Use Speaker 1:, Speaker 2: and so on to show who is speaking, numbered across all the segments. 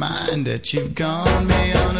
Speaker 1: Mind that you've gone beyond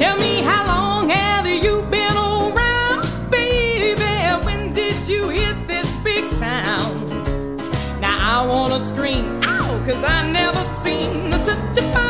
Speaker 2: Tell me how long have you been around, baby? When did you hit this big town? Now I wanna scream, ow, cause I never seen such a fine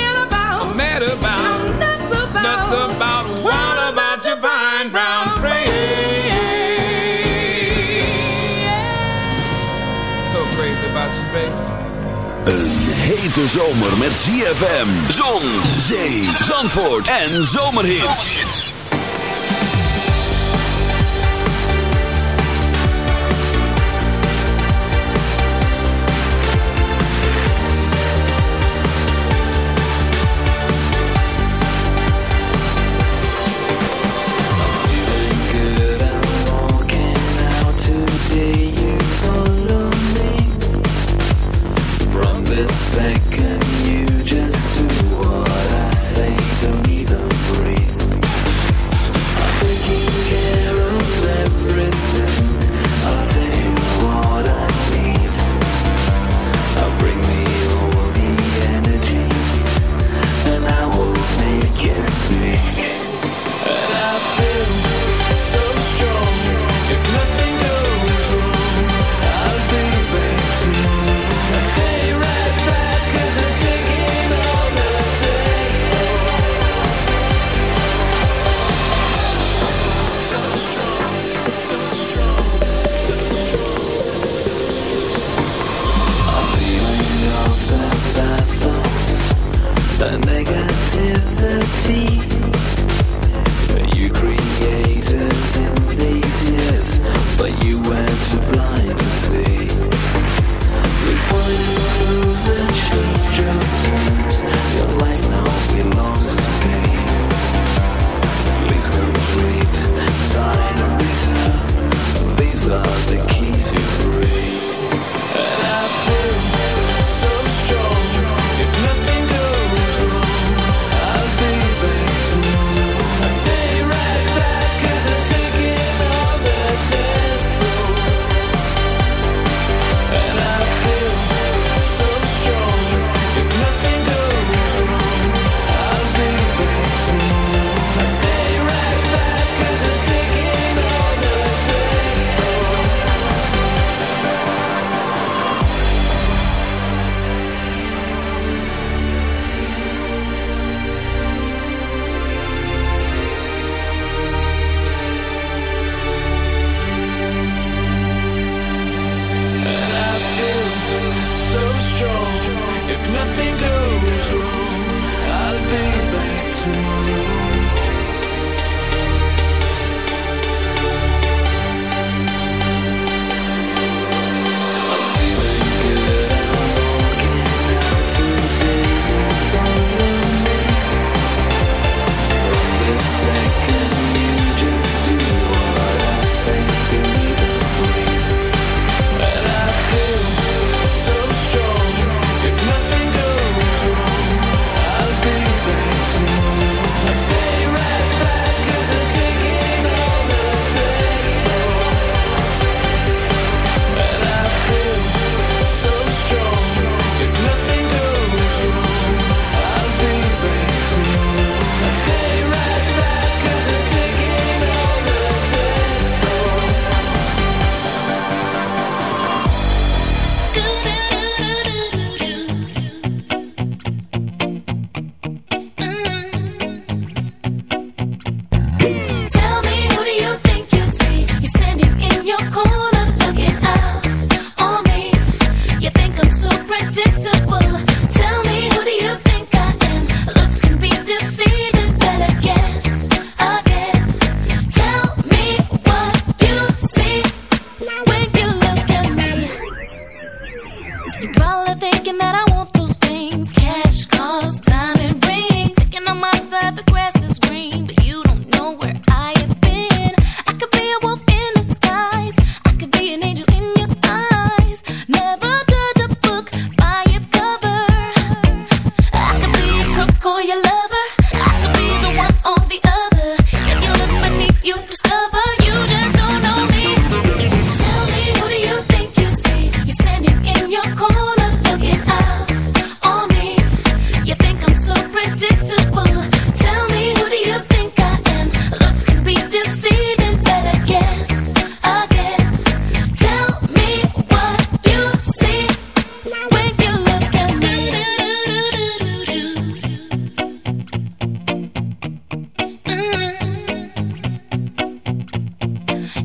Speaker 3: mad about,
Speaker 2: I'm nuts about,
Speaker 3: nuts about, what about your fine brown frame? So crazy about you, baby.
Speaker 4: Een hete zomer met ZFM, zon, zee, zandvoort en zomerhits.
Speaker 5: Good,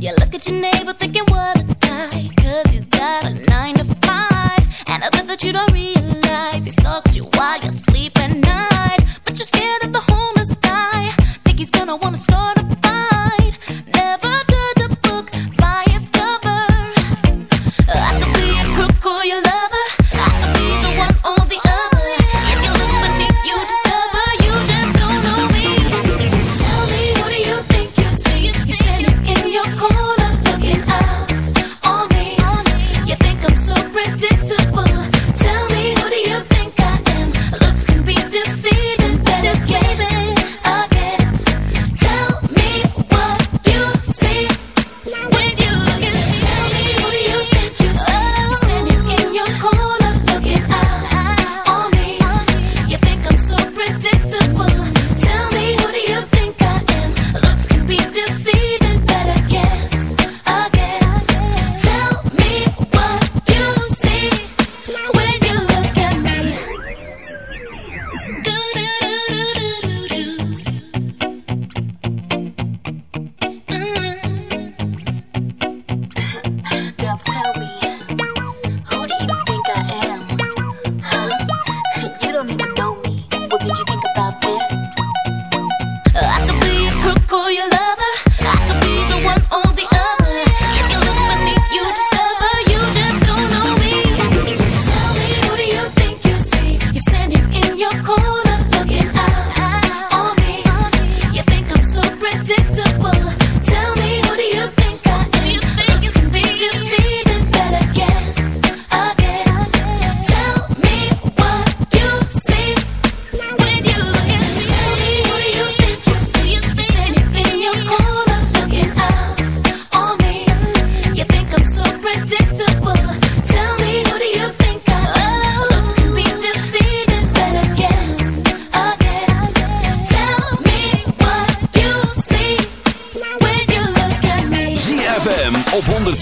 Speaker 5: You look
Speaker 6: at your neighbor thinking, what a guy. Cause he's got a nine to five. And I bet that you don't realize he stalks you while you sleep at night. But you're scared of the homeless guy. Think he's gonna wanna start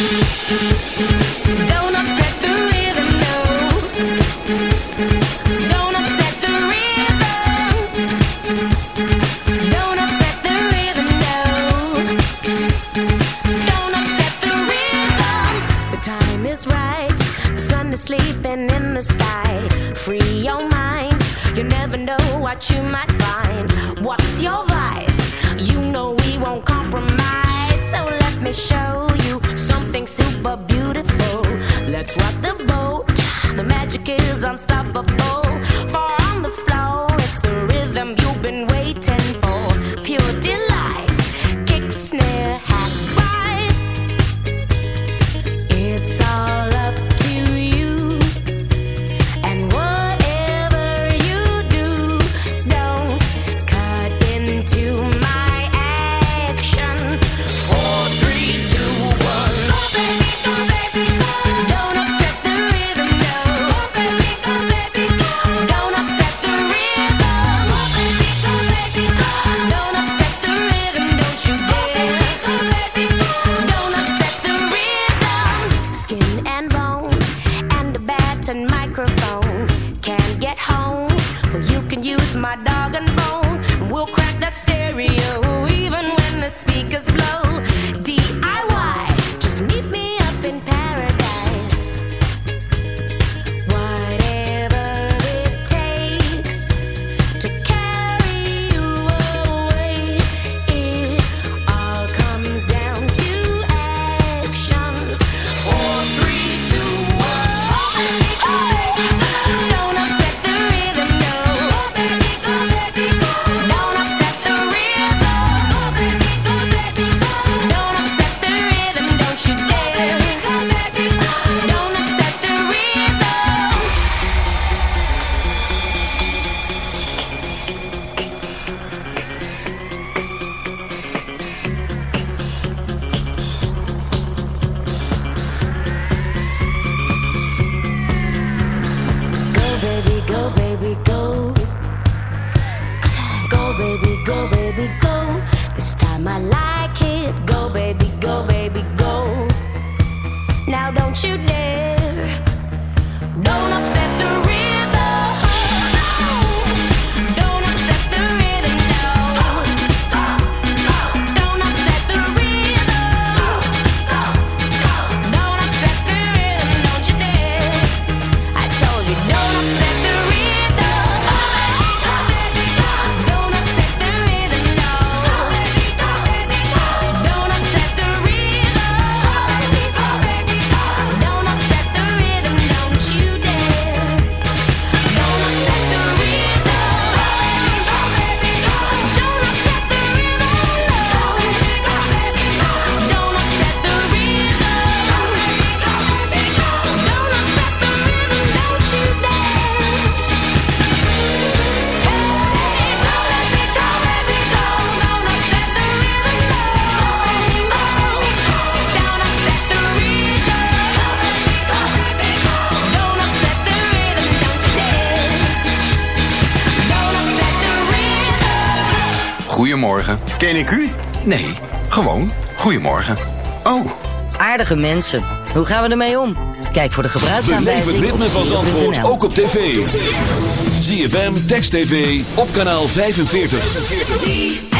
Speaker 7: MUZIEK
Speaker 8: Goedemorgen. Ken ik u? Nee, gewoon goedemorgen. Oh.
Speaker 9: Aardige mensen. Hoe gaan we ermee om? Kijk voor de gebruiksaanwijzing Beleef
Speaker 10: het ritme van Zandvoort ook op tv. ZFM, Text TV, op kanaal 45.
Speaker 11: 45.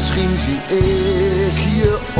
Speaker 11: misschien zie ik je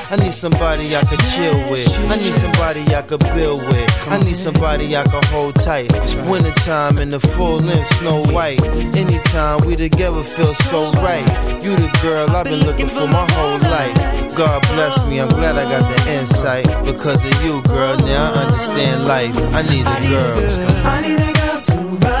Speaker 12: I need somebody I could chill with. I need somebody I could build with. I need somebody I could hold tight. Wintertime in the full length, snow white. Anytime we together feel so right. You the girl I've been looking for my whole life. God bless me, I'm glad I got the insight. Because of you, girl, now I understand life. I need a girl.
Speaker 13: I need a girl to ride,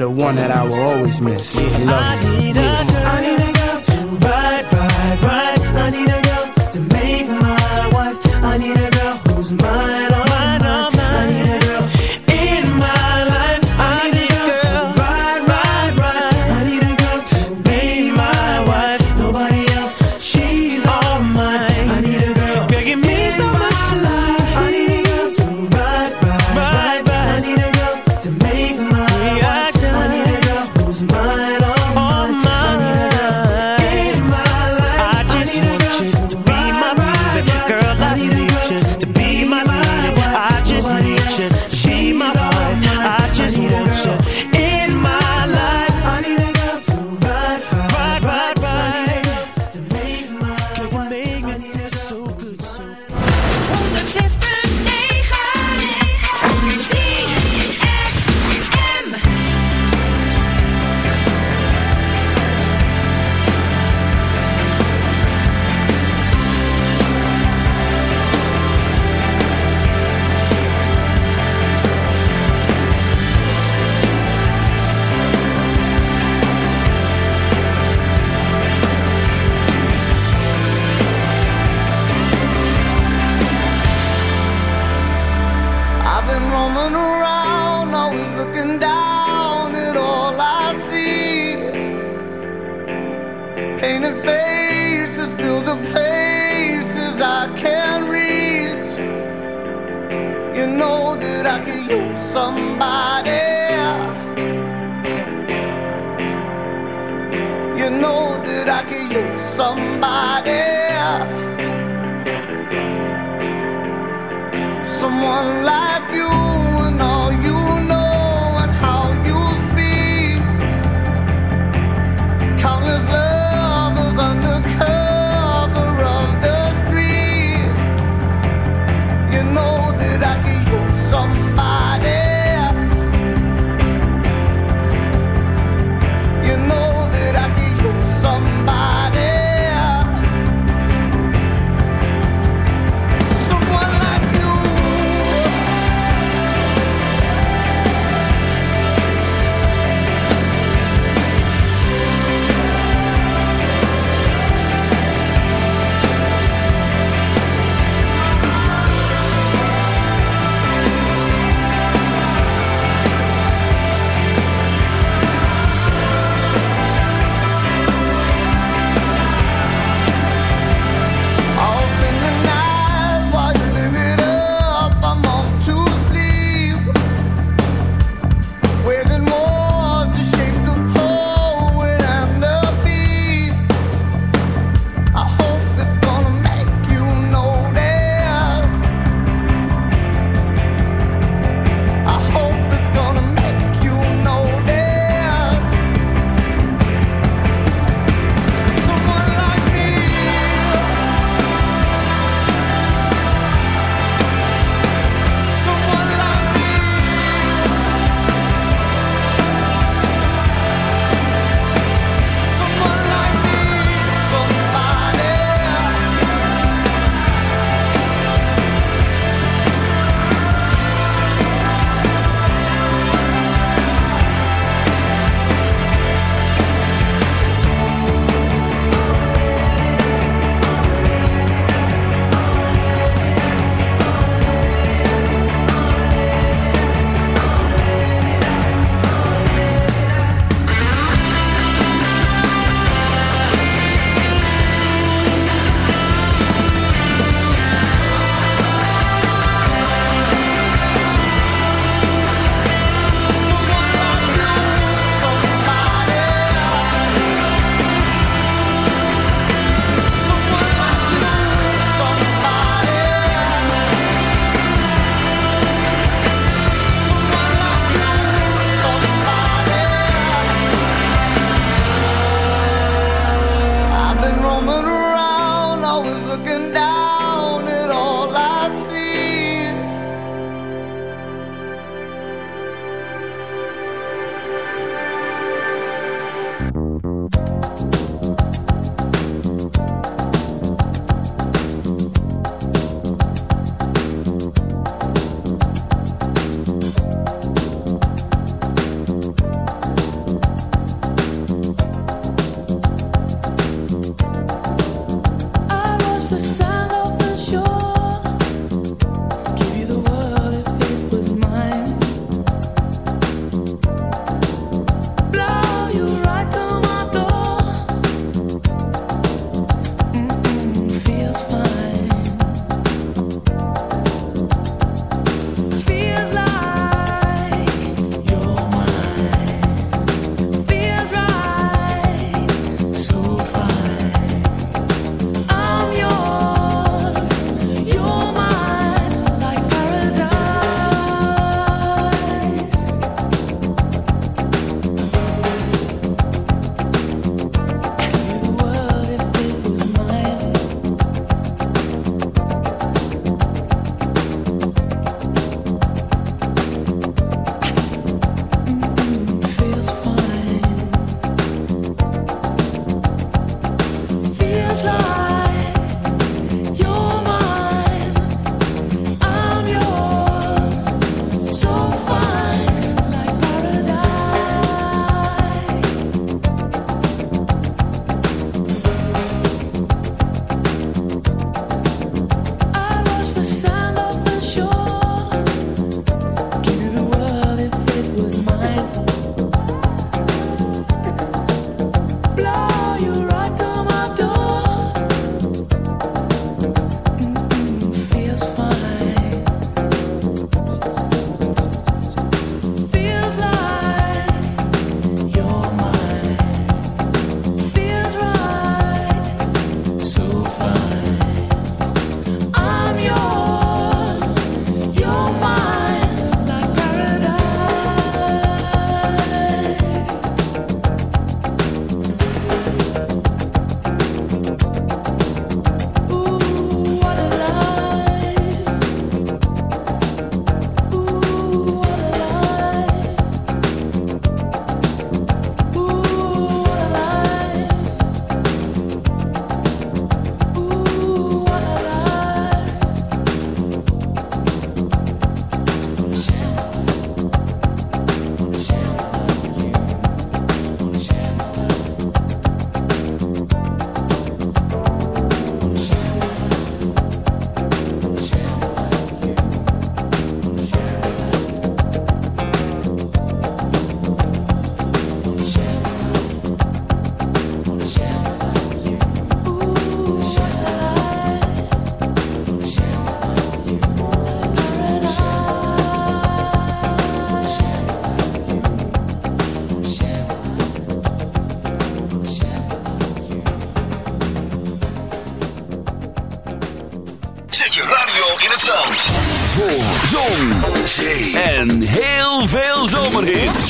Speaker 14: the one that I will always miss. I love you.
Speaker 13: I need a girl to ride, ride, ride. I need a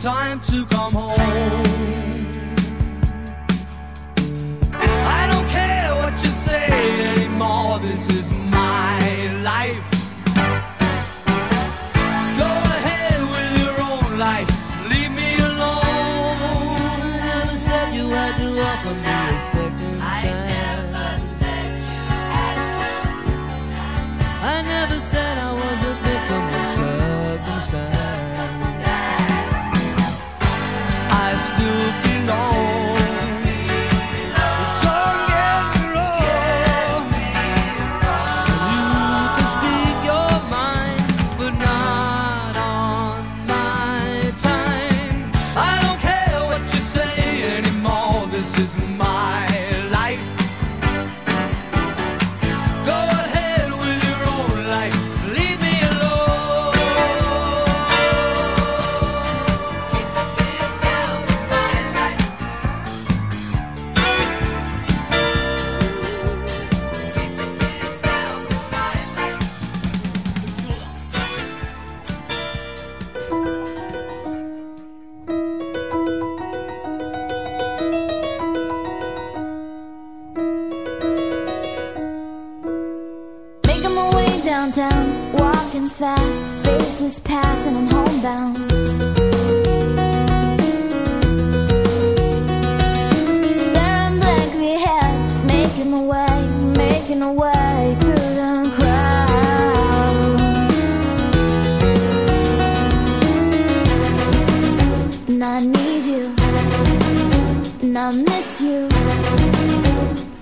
Speaker 15: time to come home. And I
Speaker 16: miss you.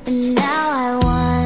Speaker 16: And now I want.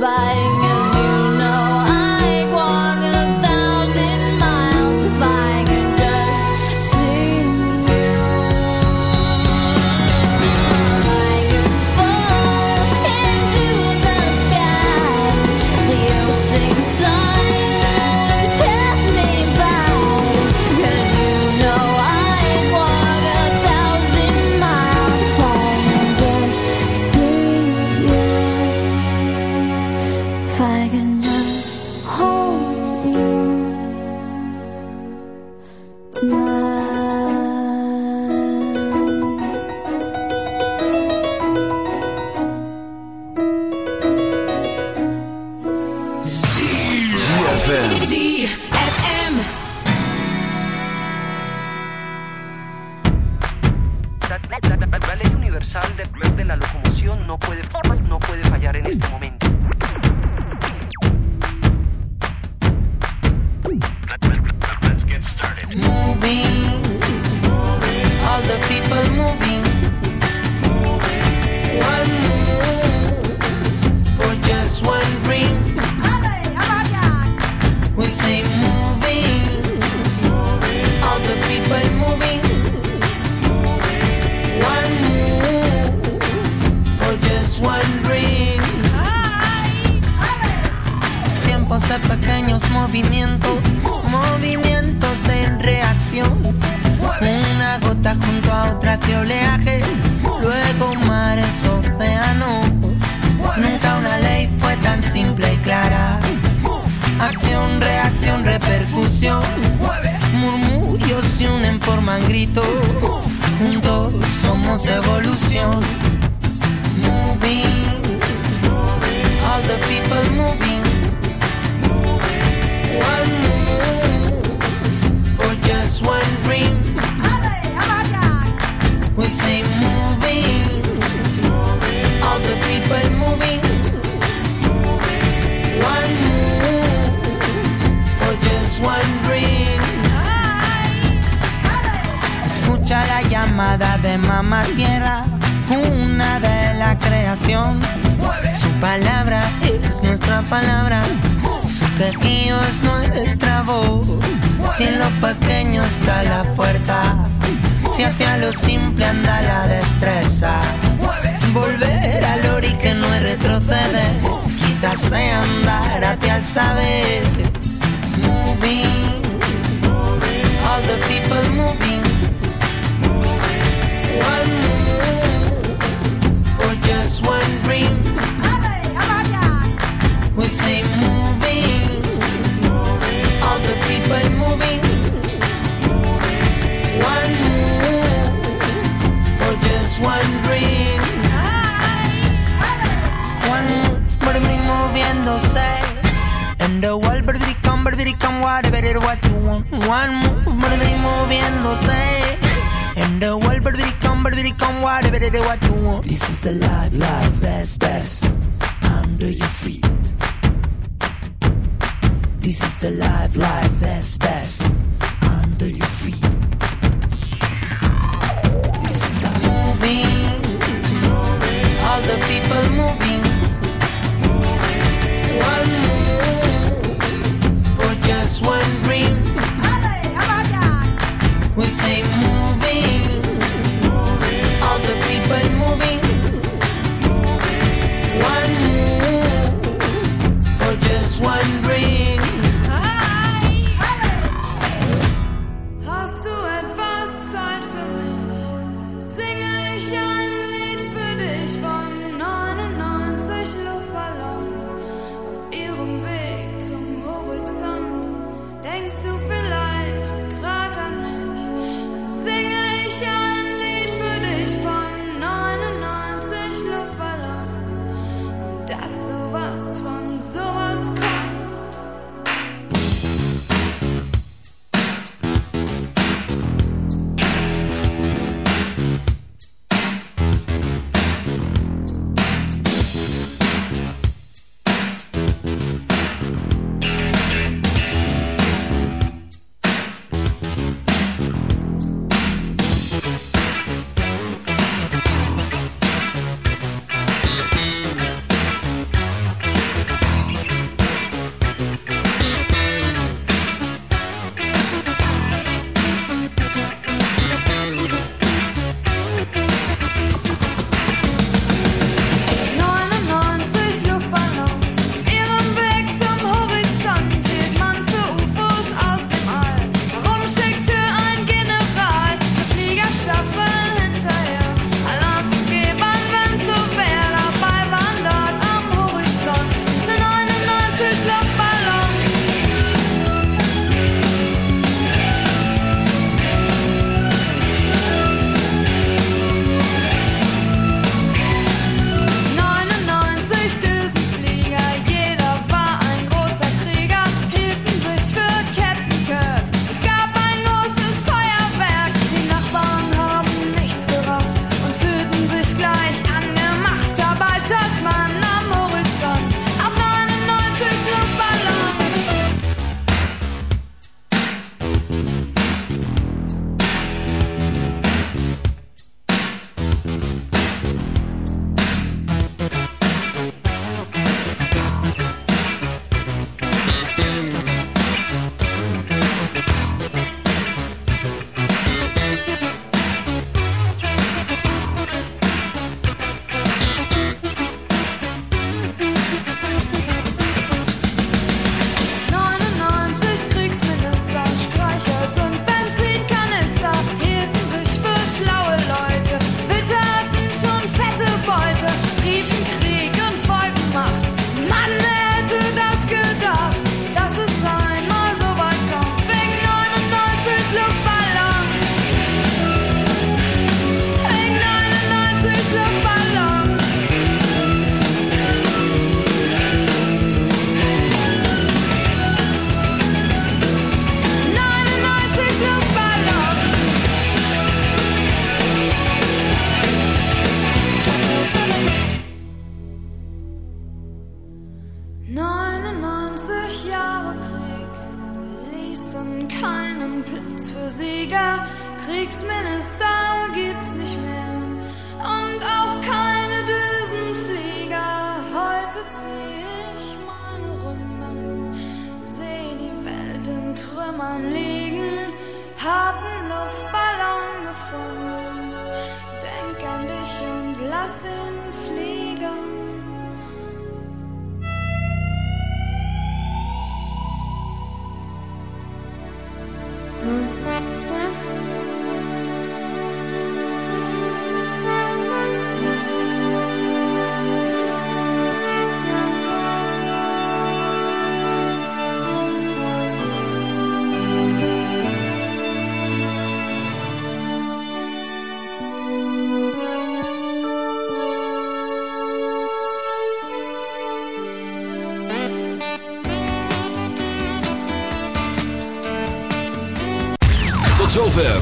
Speaker 17: Bye. With. puede
Speaker 18: one move, but they moviéndose. in the world, but we come, but
Speaker 19: we come, whatever they what you want. This is the life, life, best, best, under your feet. This is the life, life, best, best.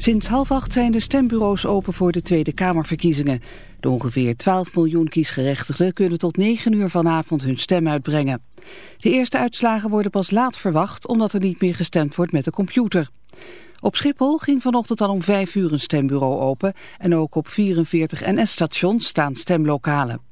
Speaker 20: Sinds half acht zijn de stembureaus open voor de Tweede Kamerverkiezingen. De ongeveer 12 miljoen kiesgerechtigden kunnen tot 9 uur vanavond hun stem uitbrengen. De eerste uitslagen worden pas laat verwacht omdat er niet meer gestemd wordt met de computer. Op Schiphol ging vanochtend al om 5 uur een stembureau open en ook op 44 NS-stations staan stemlokalen.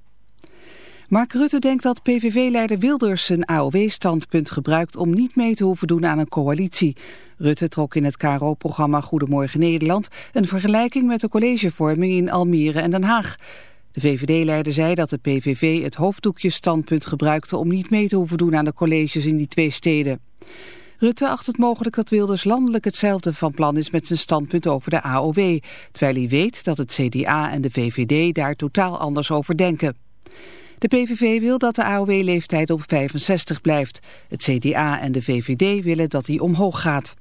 Speaker 20: Mark Rutte denkt dat PVV-leider Wilders zijn AOW-standpunt gebruikt om niet mee te hoeven doen aan een coalitie. Rutte trok in het KRO-programma Goedemorgen Nederland een vergelijking met de collegevorming in Almere en Den Haag. De VVD-leider zei dat de PVV het hoofddoekjesstandpunt gebruikte om niet mee te hoeven doen aan de colleges in die twee steden. Rutte acht het mogelijk dat Wilders landelijk hetzelfde van plan is met zijn standpunt over de AOW, terwijl hij weet dat het CDA en de VVD daar totaal anders over denken. De PVV wil dat de AOW-leeftijd op 65 blijft. Het CDA en de VVD willen dat die omhoog gaat.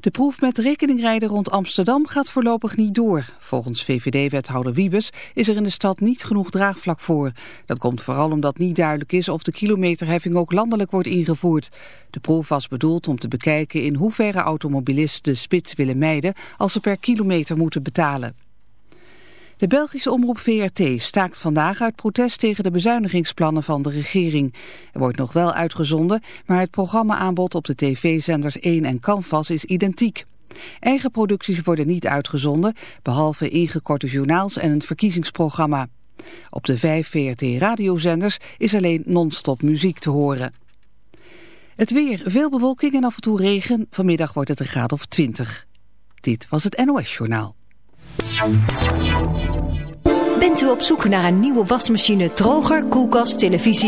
Speaker 20: De proef met rekeningrijden rond Amsterdam gaat voorlopig niet door. Volgens VVD-wethouder Wiebes is er in de stad niet genoeg draagvlak voor. Dat komt vooral omdat niet duidelijk is of de kilometerheffing ook landelijk wordt ingevoerd. De proef was bedoeld om te bekijken in hoeverre automobilisten de spits willen mijden als ze per kilometer moeten betalen. De Belgische omroep VRT staakt vandaag uit protest tegen de bezuinigingsplannen van de regering. Er wordt nog wel uitgezonden, maar het programmaaanbod op de tv-zenders 1 en Canvas is identiek. Eigen producties worden niet uitgezonden, behalve ingekorte journaals en een verkiezingsprogramma. Op de vijf VRT-radiozenders is alleen non-stop muziek te horen. Het weer, veel bewolking en af en toe regen. Vanmiddag wordt het een graad of 20. Dit was het NOS Journaal.
Speaker 21: Bent u op zoek naar een nieuwe wasmachine, droger, koelkast, televisie?